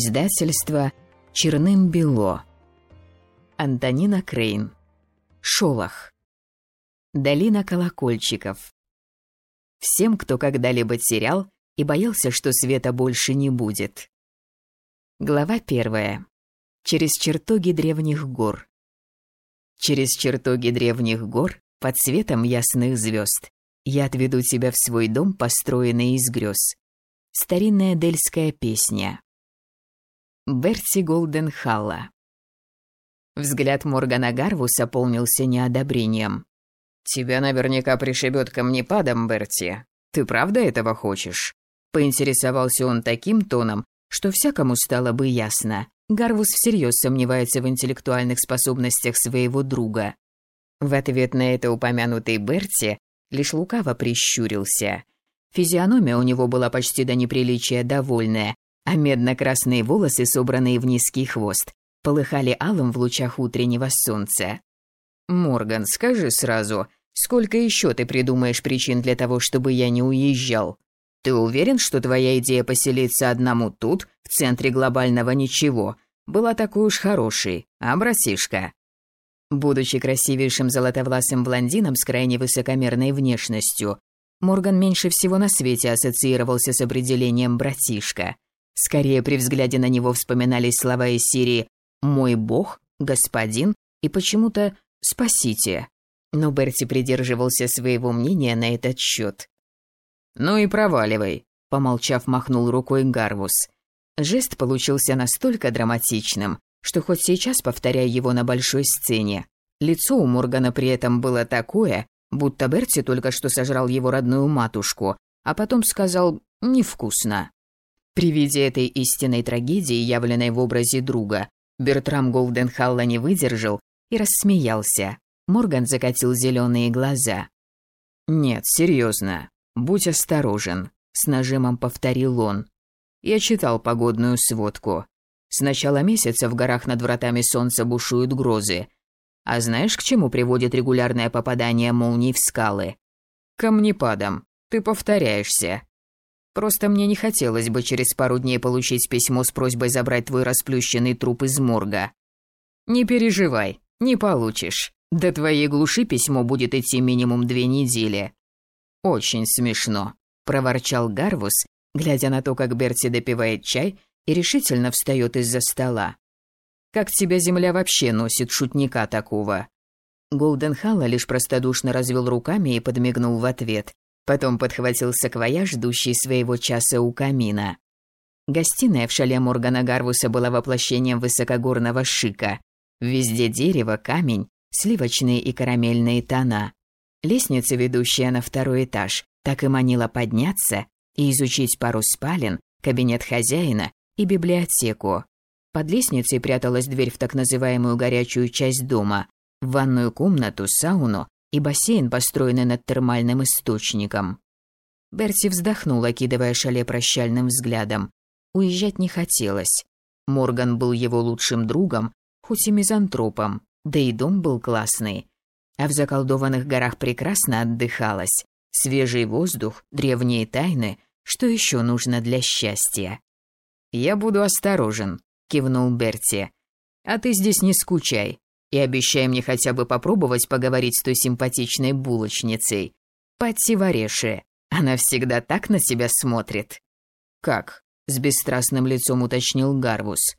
Издательство «Черным бело». Антонина Крейн. Шолох. Долина колокольчиков. Всем, кто когда-либо терял и боялся, что света больше не будет. Глава первая. Через чертоги древних гор. Через чертоги древних гор, под светом ясных звезд, я отведу тебя в свой дом, построенный из грез. Старинная дельская песня. Берти Голденхалла. Взгляд Моргана Гарвуса полнился неодобрением. «Тебя наверняка пришибет камнепадом, Берти. Ты правда этого хочешь?» Поинтересовался он таким тоном, что всякому стало бы ясно. Гарвус всерьез сомневается в интеллектуальных способностях своего друга. В ответ на это упомянутый Берти лишь лукаво прищурился. Физиономия у него была почти до неприличия довольная, а медно-красные волосы, собранные в низкий хвост, полыхали алым в лучах утреннего солнца. «Морган, скажи сразу, сколько еще ты придумаешь причин для того, чтобы я не уезжал? Ты уверен, что твоя идея поселиться одному тут, в центре глобального ничего, была такой уж хорошей, а, братишка?» Будучи красивейшим золотовласым блондином с крайне высокомерной внешностью, Морган меньше всего на свете ассоциировался с определением «братишка». Скорее при взгляде на него вспоминались слова из серии «Мой бог», «Господин» и почему-то «Спасите». Но Берти придерживался своего мнения на этот счет. «Ну и проваливай», — помолчав, махнул рукой Гарвус. Жест получился настолько драматичным, что хоть сейчас повторяю его на большой сцене. Лицо у Моргана при этом было такое, будто Берти только что сожрал его родную матушку, а потом сказал «невкусно». При виде этой истинной трагедии, явленной в образе друга, Бертрам Голденхалла не выдержал и рассмеялся. Морган закатил зеленые глаза. «Нет, серьезно. Будь осторожен», — с нажимом повторил он. «Я читал погодную сводку. С начала месяца в горах над вратами солнца бушуют грозы. А знаешь, к чему приводит регулярное попадание молний в скалы? Камнепадом. Ты повторяешься. Просто мне не хотелось бы через пару дней получить письмо с просьбой забрать твой расплющенный труп из морга. Не переживай, не получишь. До твоей глуши письмо будет идти минимум две недели. Очень смешно, проворчал Гарвус, глядя на то, как Берти допивает чай и решительно встает из-за стола. Как тебя земля вообще носит шутника такого? Голденхалла лишь простодушно развел руками и подмигнул в ответ, Потом подхватил саквояж, ждущий своего часа у камина. Гостиная в шале Моргана Гарвуса была воплощением высокогорного шика. Везде дерево, камень, сливочные и карамельные тона. Лестница, ведущая на второй этаж, так и манила подняться и изучить пару спален, кабинет хозяина и библиотеку. Под лестницей пряталась дверь в так называемую горячую часть дома, в ванную комнату, сауну и бассейн, построенный над термальным источником. Берти вздохнул, окидывая шале прощальным взглядом. Уезжать не хотелось. Морган был его лучшим другом, хоть и мизантропом, да и дом был классный. А в заколдованных горах прекрасно отдыхалось. Свежий воздух, древние тайны, что еще нужно для счастья. «Я буду осторожен», — кивнул Берти. «А ты здесь не скучай. И обещай мне хотя бы попробовать поговорить с той симпатичной булочницей. Патти Вареши. Она всегда так на себя смотрит. Как? С бесстрастным лицом уточнил Гарвус.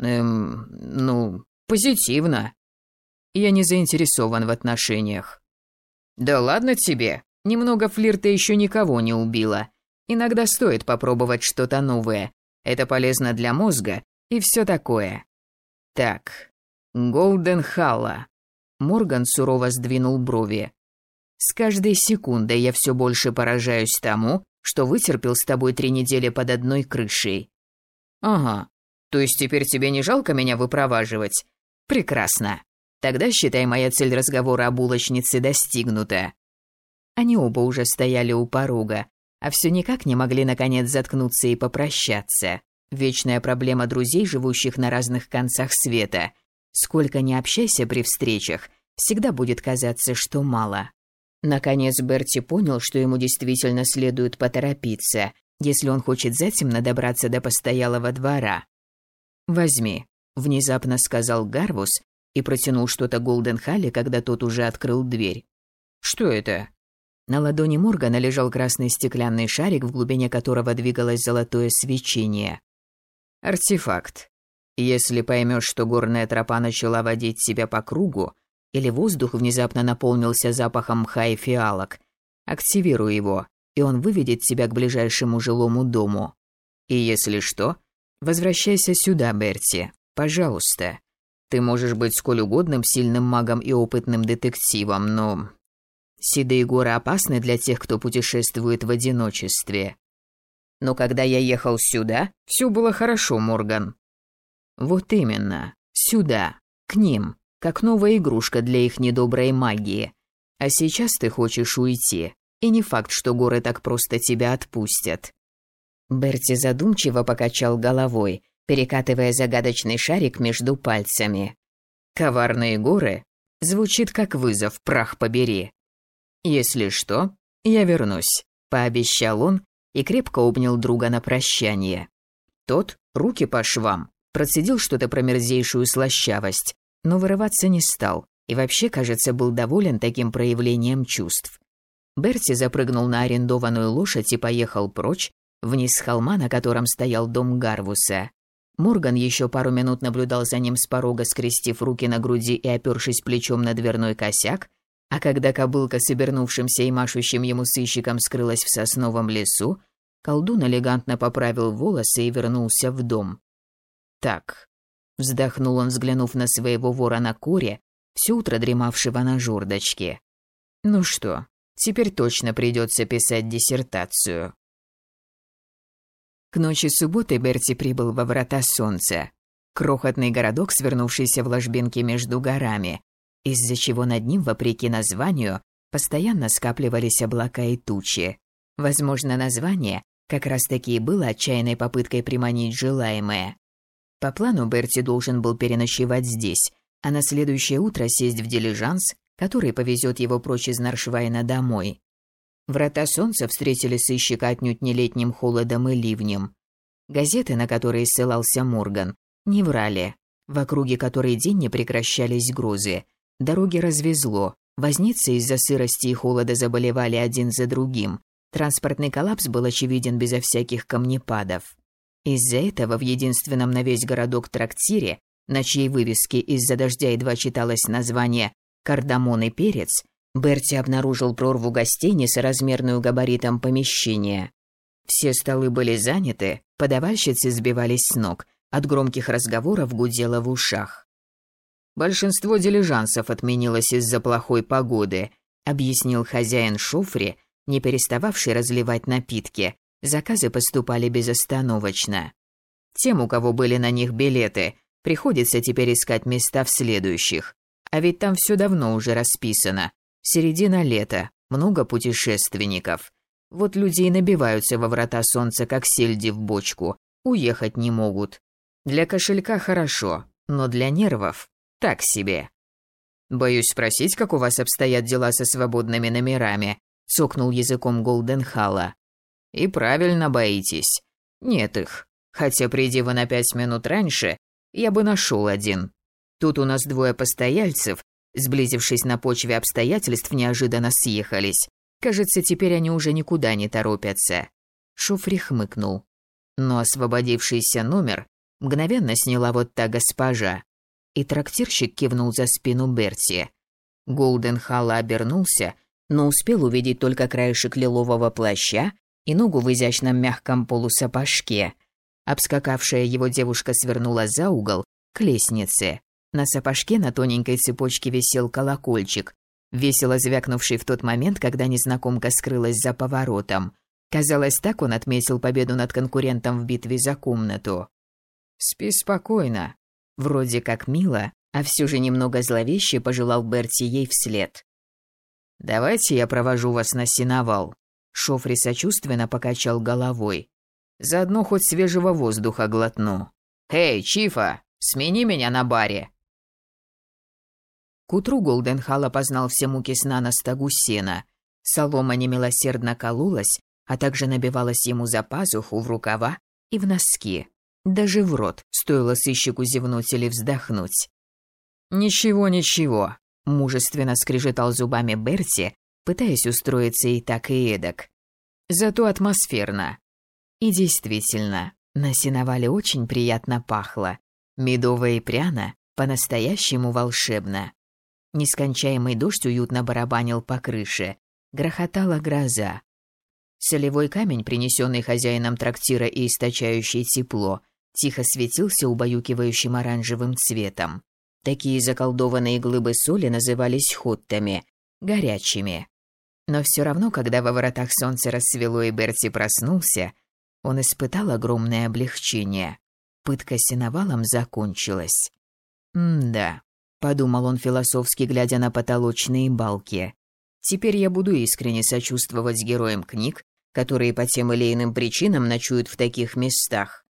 Эм, ну, позитивно. Я не заинтересован в отношениях. Да ладно тебе. Немного флирта еще никого не убило. Иногда стоит попробовать что-то новое. Это полезно для мозга и все такое. Так, Голден Халла. Морган сурово сдвинул брови. С каждой секундой я все больше поражаюсь тому, что вытерпел с тобой три недели под одной крышей. Ага. То есть теперь тебе не жалко меня выпроваживать? Прекрасно. Тогда считай моя цель разговора о булочнице достигнута. Они оба уже стояли у порога, а все никак не могли наконец заткнуться и попрощаться. Вечная проблема друзей, живущих на разных концах света – Сколько ни общайся при встречах, всегда будет казаться, что мало. Наконец Берти понял, что ему действительно следует поторопиться, если он хочет затемно добраться до постоялого двора. «Возьми», — внезапно сказал Гарвус и протянул что-то Голденхалле, когда тот уже открыл дверь. «Что это?» На ладони Моргана лежал красный стеклянный шарик, в глубине которого двигалось золотое свечение. «Артефакт. Если поймешь, что горная тропа начала водить себя по кругу, или воздух внезапно наполнился запахом мха и фиалок, активируй его, и он выведет тебя к ближайшему жилому дому. И если что, возвращайся сюда, Берти, пожалуйста. Ты можешь быть сколь угодным сильным магом и опытным детективом, но Седые горы опасны для тех, кто путешествует в одиночестве. Но когда я ехал сюда, все было хорошо, Морган. Вот именно, сюда, к ним, как новая игрушка для их недоброй магии. А сейчас ты хочешь уйти, и не факт, что горы так просто тебя отпустят. Берти задумчиво покачал головой, перекатывая загадочный шарик между пальцами. «Коварные горы?» Звучит как вызов, прах побери. «Если что, я вернусь», – пообещал он и крепко обнял друга на прощание. Тот, руки по швам, процедил что-то про мерзейшую слащавость, но вырываться не стал и вообще, кажется, был доволен таким проявлением чувств. Берти запрыгнул на арендованную лошадь и поехал прочь, вниз с холма, на котором стоял дом Гарвуса. Морган еще пару минут наблюдал за ним с порога, скрестив руки на груди и опершись плечом на дверной косяк, а когда кобылка с обернувшимся и машущим ему сыщиком скрылась в сосновом лесу, колдун элегантно поправил волосы и вернулся в дом. «Так», — вздохнул он, взглянув на своего ворона Коре, все утро дремавшего на жердочке. «Ну что, теперь точно придется писать диссертацию». К ночи субботы Берти прибыл во Врата Солнца. Крохотный городок, свернувшийся в ложбинке между горами, из-за чего над ним, вопреки названию, постоянно скапливались облака и тучи. Возможно, название как раз-таки и было отчаянной попыткой приманить желаемое. По плану Берти должен был переночевать здесь, а на следующее утро сесть в дилижанс, который повезет его прочь из Наршвайна домой. Врата солнца встретили сыщика отнюдь не летним холодом и ливнем. Газеты, на которые ссылался Морган, не врали. В округе которой день не прекращались грозы, Дороги развезло. Возницы из-за сырости и холода заболевали один за другим. Транспортный коллапс был очевиден безо всяких камнепадов. Из-за этого в единственном на весь городок трактире, на чьей вывеске из-за дождя едва читалось название «Кардамон и перец», Берти обнаружил прорву гостей несоразмерную габаритом помещения. Все столы были заняты, подавальщицы сбивались с ног, от громких разговоров гудело в ушах. Большинство дилижансов отменилось из-за плохой погоды, объяснил хозяин Шуфри, не перестававший разливать напитки. Заказы поступали безостановочно. Тем, у кого были на них билеты, приходится теперь искать места в следующих. А ведь там все давно уже расписано. Середина лета, много путешественников. Вот люди и набиваются во врата солнца, как сельди в бочку. Уехать не могут. Для кошелька хорошо, но для нервов так себе. Боюсь спросить, как у вас обстоят дела со свободными номерами, цокнул языком Голденхала. И правильно боитесь. Нет их. Хотя приди вы на пять минут раньше, я бы нашел один. Тут у нас двое постояльцев, сблизившись на почве обстоятельств, неожиданно съехались. Кажется, теперь они уже никуда не торопятся. Шуфри хмыкнул. Но освободившийся номер мгновенно сняла вот та госпожа и трактирщик кивнул за спину Берти. Голден Халла обернулся, но успел увидеть только краешек лилового плаща и ногу в изящном мягком полусапожке. Обскакавшая его девушка свернула за угол к лестнице. На сапожке на тоненькой цепочке висел колокольчик, весело звякнувший в тот момент, когда незнакомка скрылась за поворотом. Казалось, так он отметил победу над конкурентом в битве за комнату. «Спи спокойно», Вроде как мило, а все же немного зловеще пожелал Берти ей вслед. «Давайте я провожу вас на сеновал». Шофри сочувственно покачал головой. «Заодно хоть свежего воздуха глотну. Эй, Чифа, смени меня на баре!» К утру Голденхал опознал все муки сна на стогу сена. Солома немилосердно кололась, а также набивалась ему за пазуху, в рукава и в носки. Даже в рот стоило сыщику зевнуть или вздохнуть. «Ничего, ничего», – мужественно скрежетал зубами Берти, пытаясь устроиться и так, и эдак. «Зато атмосферно». И действительно, на сеновале очень приятно пахло. Медово и пряно, по-настоящему волшебно. Нескончаемый дождь уютно барабанил по крыше. Грохотала гроза. Солевой камень, принесенный хозяином трактира и источающий тепло, тихо светился убаюкивающим оранжевым цветом. Такие заколдованные глыбы соли назывались хоттами, горячими. Но все равно, когда во воротах солнце рассвело и Берти проснулся, он испытал огромное облегчение. Пытка сеновалом закончилась. «М-да», — подумал он философски, глядя на потолочные балки. «Теперь я буду искренне сочувствовать героям книг, которые по тем или иным причинам ночуют в таких местах.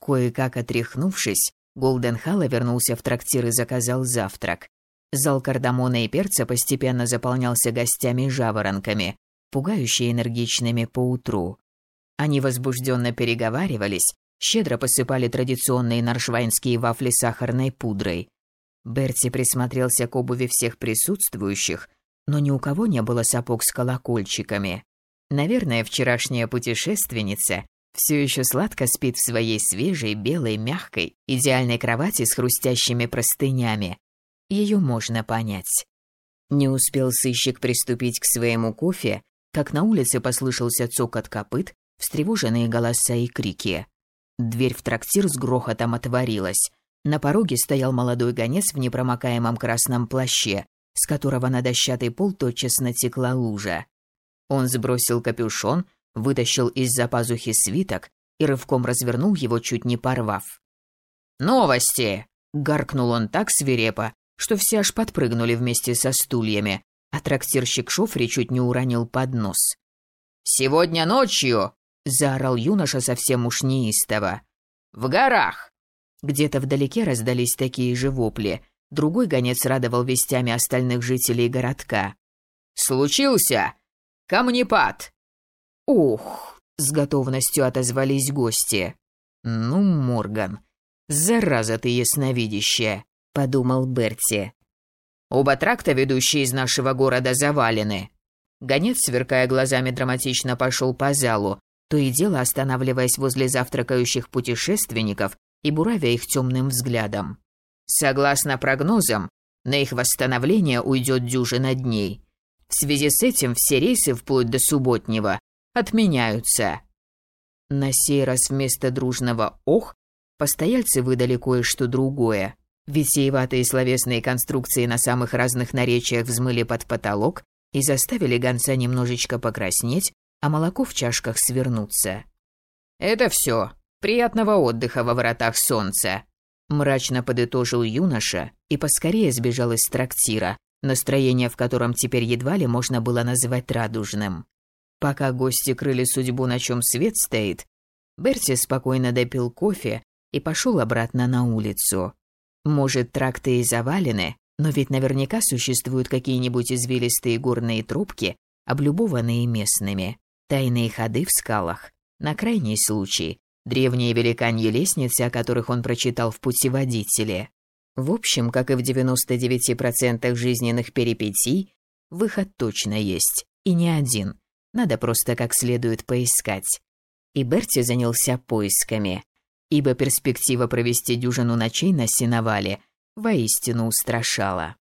Кое-как отряхнувшись, Голден Халла вернулся в трактир и заказал завтрак. Зал кардамона и перца постепенно заполнялся гостями-жаворонками, пугающе энергичными поутру. Они возбужденно переговаривались, щедро посыпали традиционные наршвайнские вафли сахарной пудрой. Берти присмотрелся к обуви всех присутствующих, но ни у кого не было сапог с колокольчиками. Наверное, вчерашняя путешественница все еще сладко спит в своей свежей, белой, мягкой, идеальной кровати с хрустящими простынями. Ее можно понять. Не успел сыщик приступить к своему кофе, как на улице послышался цокот копыт, встревоженные голоса и крики. Дверь в трактир с грохотом отворилась. На пороге стоял молодой гонец в непромокаемом красном плаще, с которого на дощатый пол тотчас натекла лужа. Он сбросил капюшон, вытащил из-за пазухи свиток и рывком развернул его, чуть не порвав. «Новости!» — гаркнул он так свирепо, что все аж подпрыгнули вместе со стульями, а трактирщик Шофри чуть не уронил поднос. «Сегодня ночью!» — заорал юноша совсем уж неистово. «В горах!» Где-то вдалеке раздались такие же вопли. Другой гонец радовал вестями остальных жителей городка. «Случился! Камнепад!» «Ух!» — с готовностью отозвались гости. «Ну, Морган, зараза ты ясновидящая!» — подумал Берти. «Оба тракта, ведущие из нашего города, завалены». Гонец, сверкая глазами, драматично пошел по залу, то и дело останавливаясь возле завтракающих путешественников и буравя их темным взглядом. Согласно прогнозам, на их восстановление уйдет дюжина дней. В связи с этим все рейсы вплоть до субботнего отменяются. На сей раз вместо дружного «ох» постояльцы выдали кое-что другое. Витиеватые словесные конструкции на самых разных наречиях взмыли под потолок и заставили гонца немножечко покраснеть, а молоко в чашках свернуться. «Это все. Приятного отдыха во воротах солнца», – мрачно подытожил юноша и поскорее сбежал из трактира, настроение в котором теперь едва ли можно было называть радужным. Пока гости крыли судьбу, на чем свет стоит, Берти спокойно допил кофе и пошел обратно на улицу. Может, тракты и завалены, но ведь наверняка существуют какие-нибудь извилистые горные трубки, облюбованные местными, тайные ходы в скалах, на крайний случай, древние великаньи лестницы, о которых он прочитал в путеводителе. В общем, как и в 99% жизненных перипетий, выход точно есть, и не один. Надо просто как следует поискать. И Берти занялся поисками, ибо перспектива провести дюжину ночей на сеновале воистину устрашала.